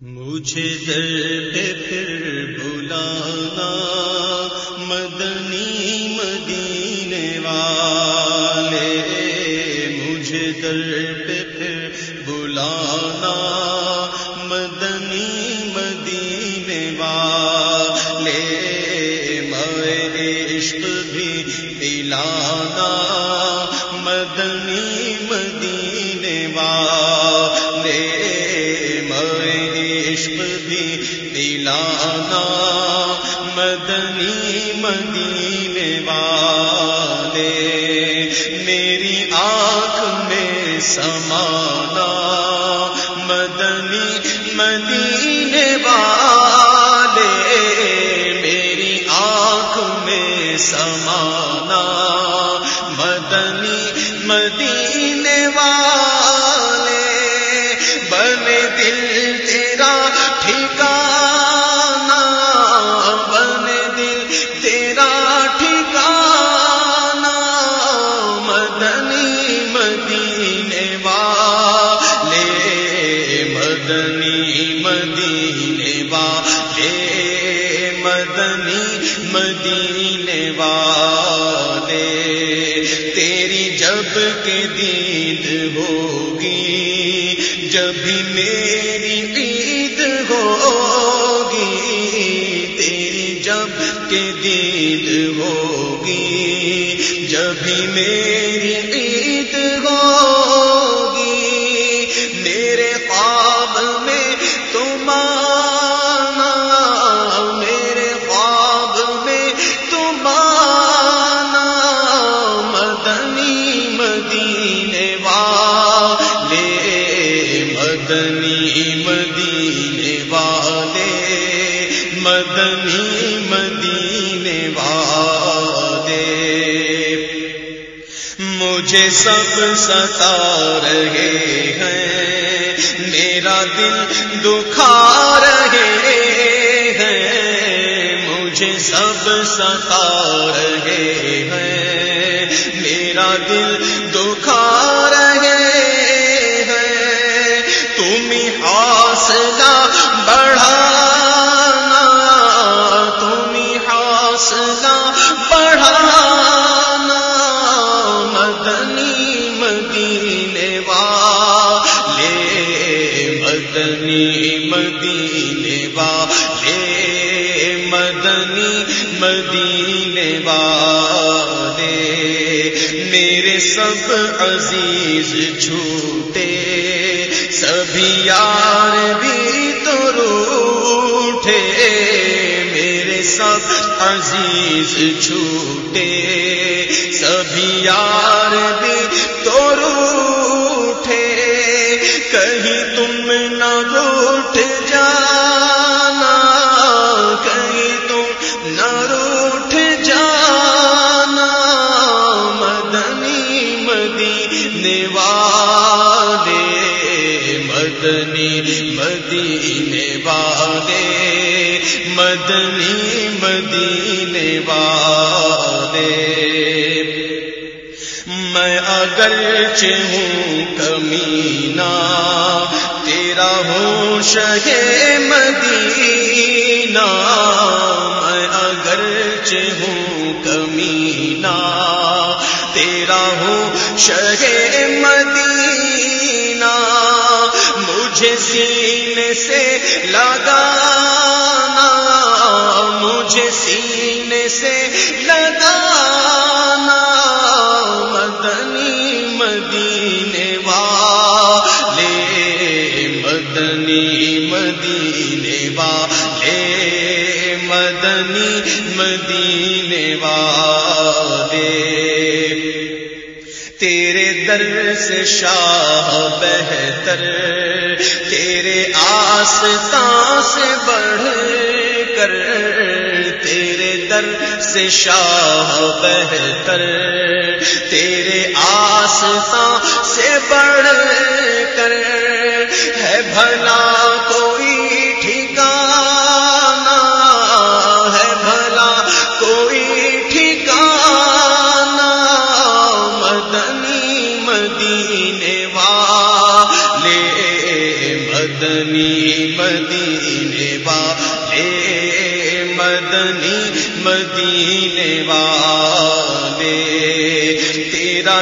مجھے در پہ پھر بلانا مدنی کے دید ہوگی جب بھی میری سب ستا رہے ہیں۔ میرا دل دکھا رہے ہیں۔ مجھے سب ستا رہے ہیں۔ میرا دل دکھا رہے ہیں۔ تم حوصلہ سب عزیز چھوٹے سبھی یار بھی تو روٹے میرے سب عزیز جھوٹے، سبھی یار بھی اگر ہوں کمینا تیرا ہوں شہ مدینہ، میں اگر ہوں کمینا تیرا ہوں شہ مدینہ، مجھے سینے سے لگانا، مجھے سینے سے شاہ بہتر، تیرے آستان سے بڑھ کر، تیرے در سے شاہ بہتر، تیرے آستان سے بڑھ کر، ہے بھلا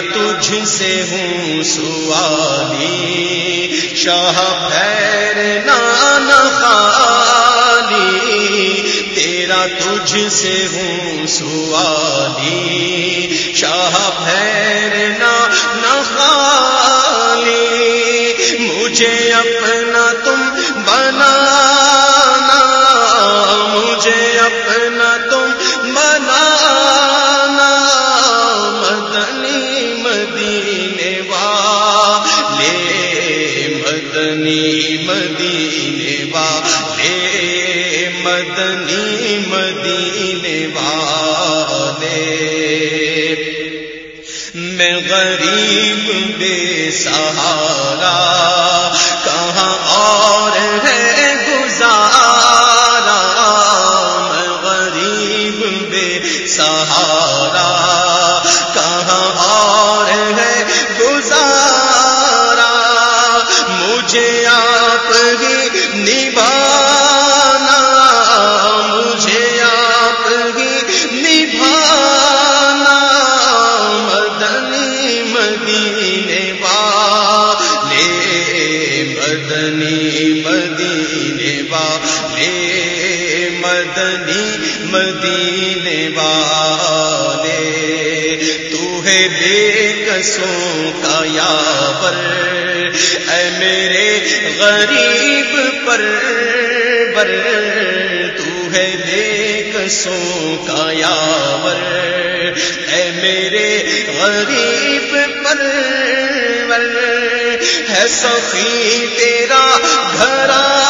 تجھ سے ہوں سوالی، شاہ پیر نان خالی، تیرا تجھ سے ہوں سوالی، شاہ پیر ہی غریب پر ہے سخی تیرا گھرانا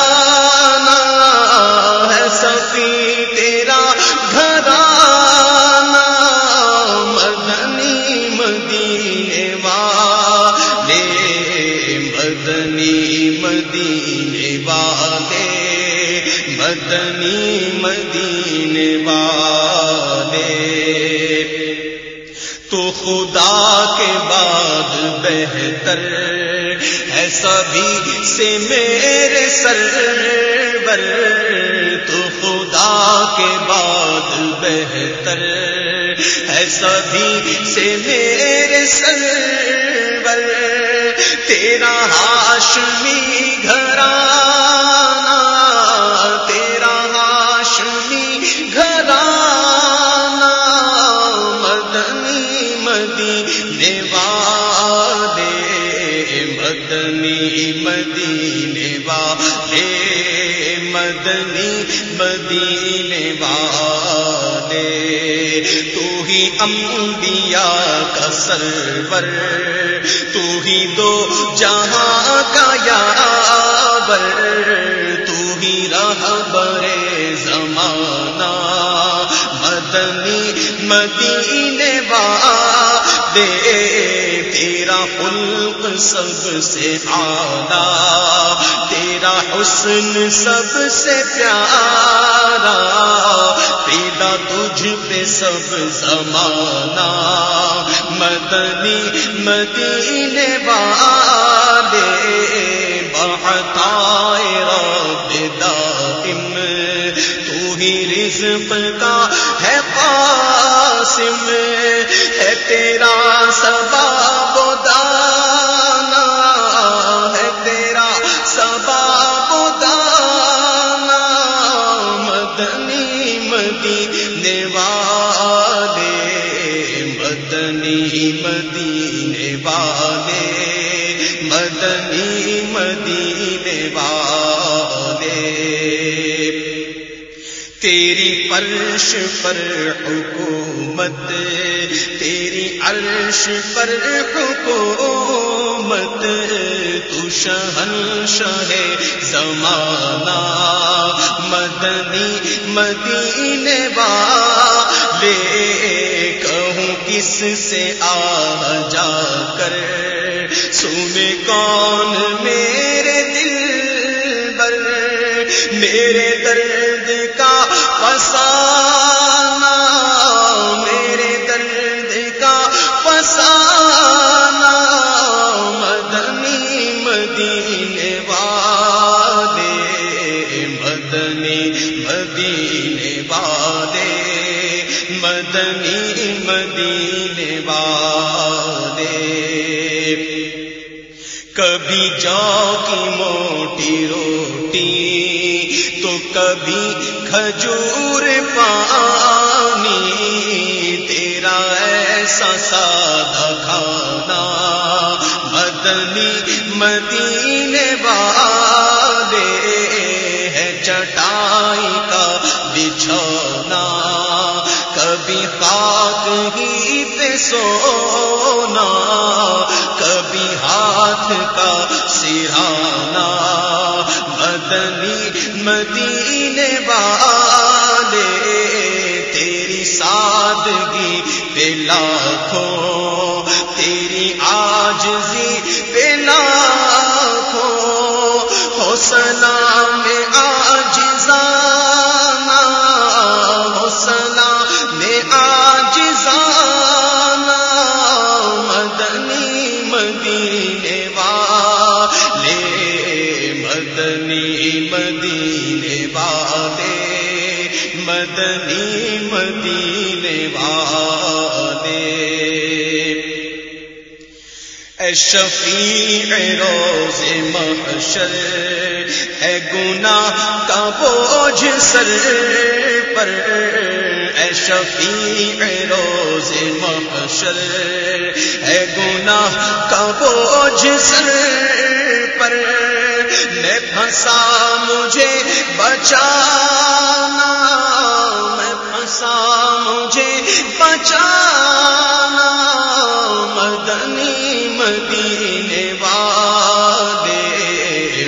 بہتر تو خدا کے بعد بہتر ہے سبھی سے میرے سرور تیرا ہاشمی گھرانا انبیاء کا سرور تو ہی دو جان سب سے آلہ، تیرا حسن سب سے پیارا پیدا تجھ پہ سب زمانہ، مدنی مدینے والے، بہتائے رب دائم، تو ہی رزق کا ہے قاسم، ہے تیرا مدینے والے۔ تیری فرش پر حکومت، تیری عرش پر حکومت، تو شہن شہ زمانہ مدنی مدینے والے۔ کہوں کس سے آ جا کر سنے کون میرے دل بر میرے درد کا فسانہ، میرے درد کا فسانہ، مدنی مدینے والے مدنی مدینے والے مدنی مدینے والے کبھی جاؤ کی موٹی روٹی، تو کبھی کھجور پانی، تیرا ایسا سادہ کھانا مدنی مدینے والے سونا کبھی ہاتھ کا سرانا مدنی مدینے والے تیری سادگی پہ لاکھوں شفیع روز محشر ہے گناہ کا بوجھ سر پر اے شفیع روز محشر ہے گناہ کا بوجھ سر پر میں پھنسا مجھے بچانا میں پھنسا مجھے بچانا مدنی مدینے والے،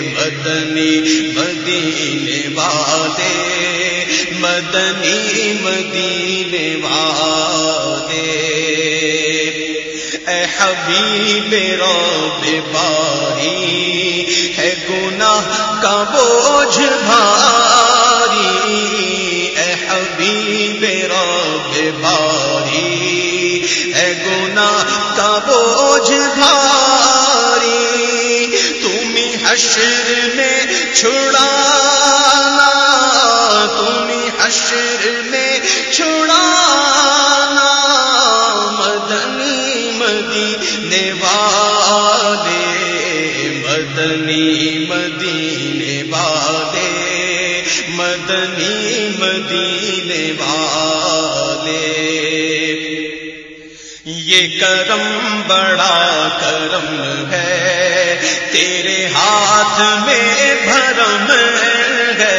مدنی مدینے والے، مدنی مدینے والے۔ اے حبیب رب باری، ہے گناہ کا بوجھ بھاری۔ حشر میں چھڑانا، تمہیں حشر میں چھڑانا، مدنی مدینے والے، مدنی مدینے والے، مدنی مدینے والے۔ یہ کرم بڑا کرم ہے ہاتھ میں بھرم ہے،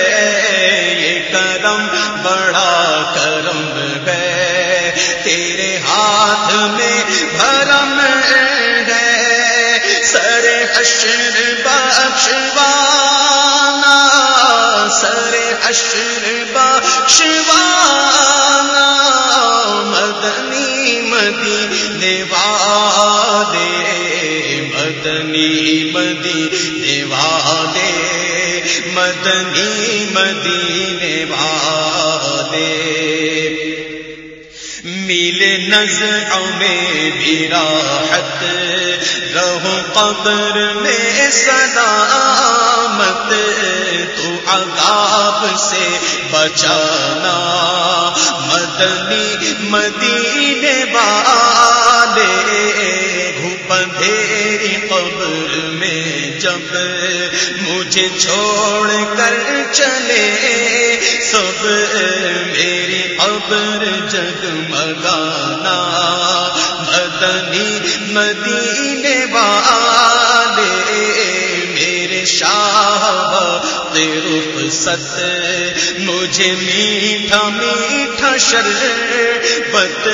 یہ کرم بڑا کرم ہے۔ تیرے ہاتھ میں بھرم ہے، سر حشر بخشوانا، سر حشر بخشوانا۔ مدنی مدینے والے مدنی مدینے والے مدنی مدینے والے۔ میل نظروں میں بھی راحت، رہو قبر میں سلامت۔ تو عذاب سے بچانا مدنی مدینے والے۔ چھوڑ کر چلے۔ سب میری قبر جگمگانا۔ مدنی مدینے والے، میرے شاہ رخ ست مجھے میٹھا میٹھا شربت،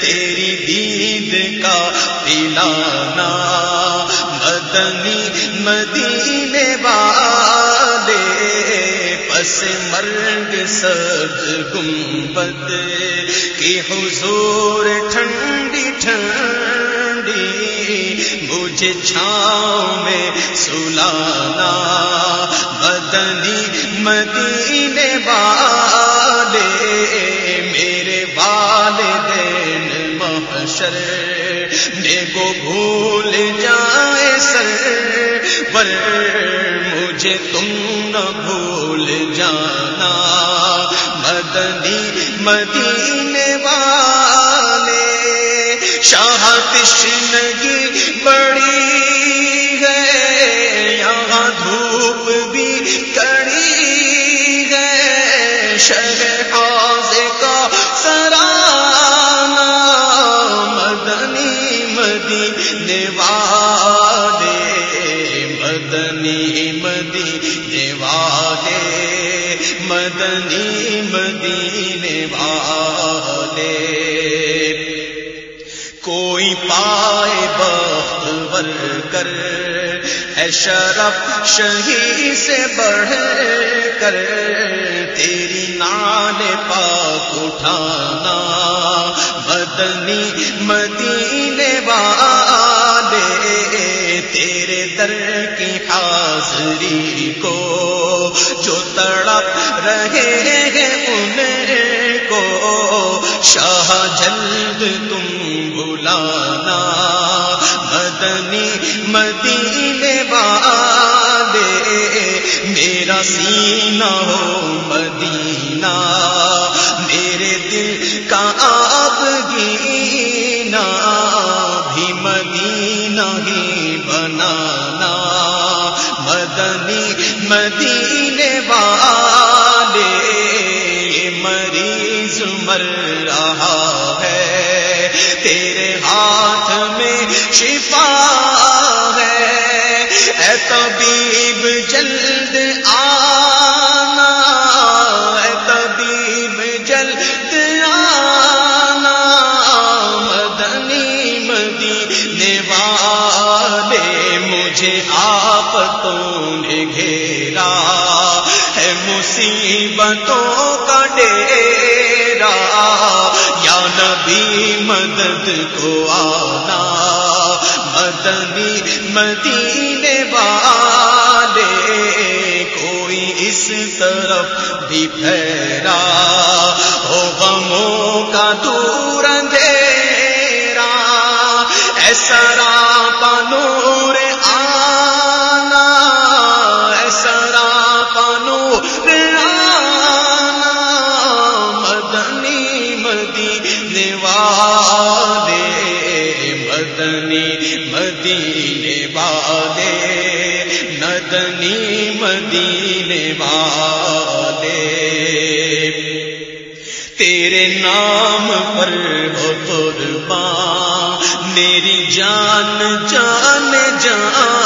تیری دید کا پلانا۔ مدنی مدینے والے، پس مرگ سب گنبد کی حضور ٹھنڈی ٹھنڈی مجھے چھاؤں میں سلانا مدنی مدینے والے، میرے والدین محشر، میں کو بھول جائے سر۔ پر مجھے تم نہ بھول جانا۔ مدنی مدینے والے شاہ تشنگی بڑی شرف شہی سے بڑھ کر تیری نان پاک اٹھانا مدنی مدینے والے، تیرے در کی حاضری کو جو تڑپ رہے ہیں ان کو، شاہ جلد تم بلانا مدنی میرا سینہ ہو۔ مجھے آپ نے گھیرا ہے مصیبتوں کا ڈیرا۔ یا نبی مدد کو آنا، مدنی مدینے والے، کوئی اس طرف بھی پھیرا۔ ہو غموں کا دور مدنی مدینے والے مدنی مدینے والے. تیرے نام پر ہو قربان، میری جان جان جان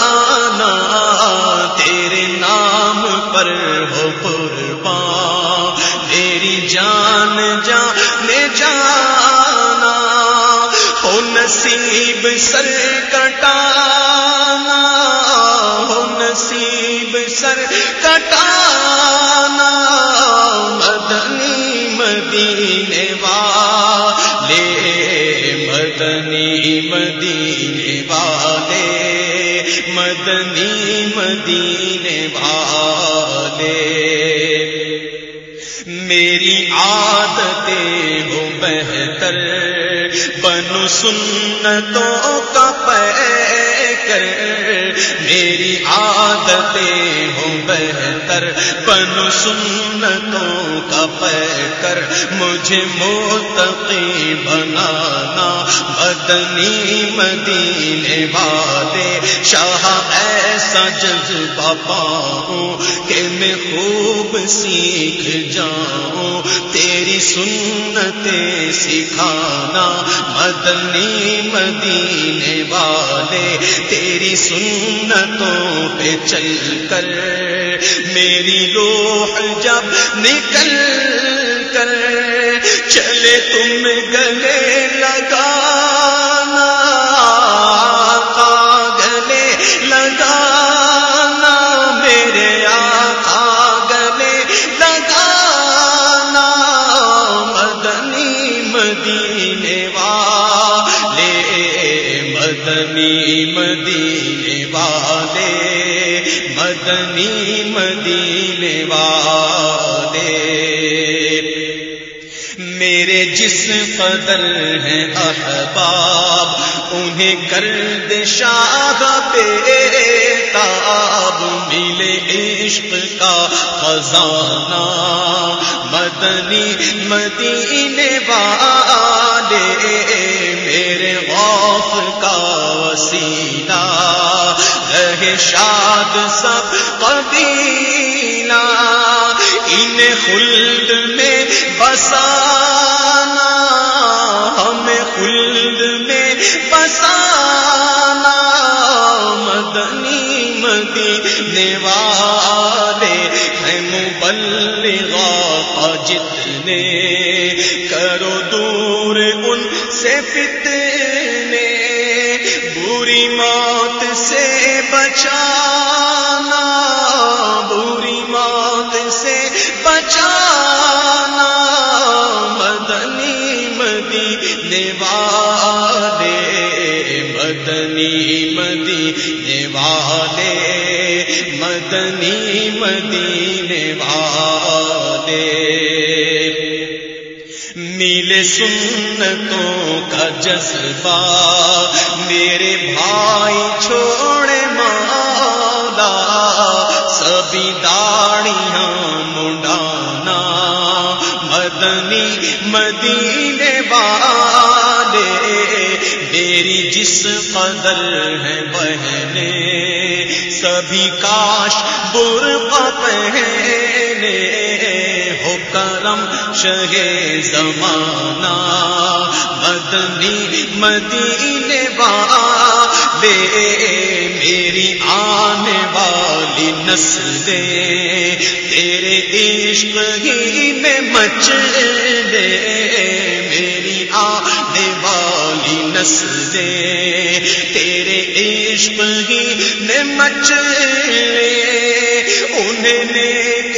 مدینے والے، مدنی مدینے والے، مدنی مدینے والے۔ میری عادتیں ہو بہتر، بنو سنتوں کا پے کر میری عادتیں ہوں بہتر، بنو سنتوں کا پے کر مجھے موتقی بنانا مدنی مدینے والے شاہ ایسا جذبہ پاؤں کہ میں خوب سیکھ جاؤں، تیری سنتیں سکھانا مدنی مدینے والے، تیری سنتوں پہ چل کر میری روح جب نکل کر چلے تم گلے میرے جس قدر ہیں احباب، انہیں گرد شاہ بے تاب ملے عشق کا خزانہ۔ مدنی مدینے والے، میرے غوف کا وسیلہ۔ رہے شاد سب قبیلہ۔ ان خلد میں بسا بسانا، ہمیں خلد میں بسانا۔ مدنی مدینے والے ہیں مبلغا جتنے کرو دور ان سے فتنے مدنی مدی والے۔ میلے سنتوں کا جذبہ، میرے بھائی چھوڑے مادا سبھی داڑیاں منڈانا، مدنی مدینے والے۔ میری جس قدر ہے بہنے سبھی کاش بر پہنے ہو کرم شہ زمانہ مدنی مدینے والے میری آنے والی نسلیں تیرے عشق ہی میں مچ دے نسلیں تیرے عشق ہی نے مچلے انہیں نے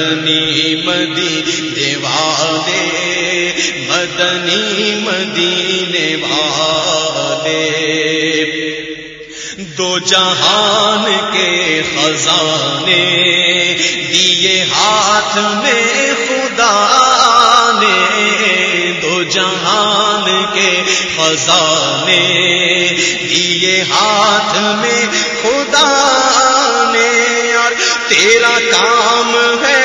مدنی مدی والے، مدنی مدی والے۔ دو جہان کے خزانے، دیے ہاتھ میں خدا نے۔ دو جہان کے خزانے، دیے ہاتھ میں خدا نے۔ اور تیرا کام ہے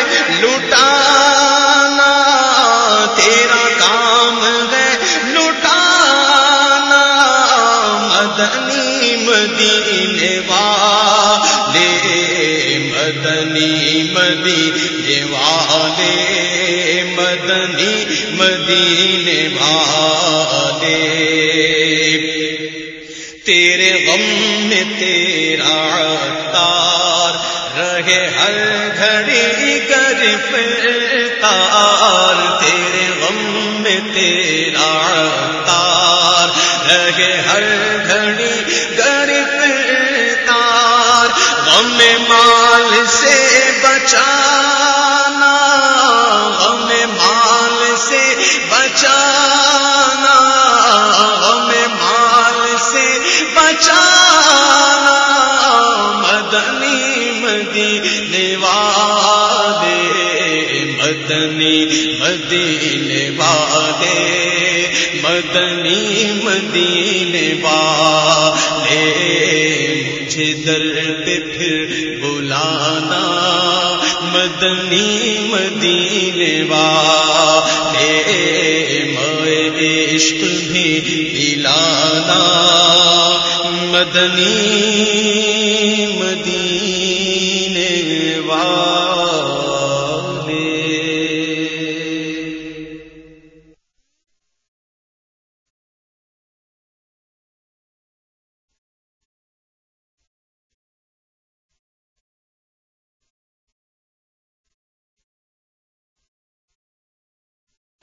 مدنی مدینے والے۔ تیرے غم میں تیرا تار رہے، ہر گھڑی گرفتار تیرے غم میں تیرا تار رہے، ہر گھڑی گرفتار غم مال سے بچانا مدینے والے، مدنی مدینے والے، مجھے در پہ پھر بلانا، مدنی مدینے والے، میں عشق بھی پلانا مدنی مدینے والے۔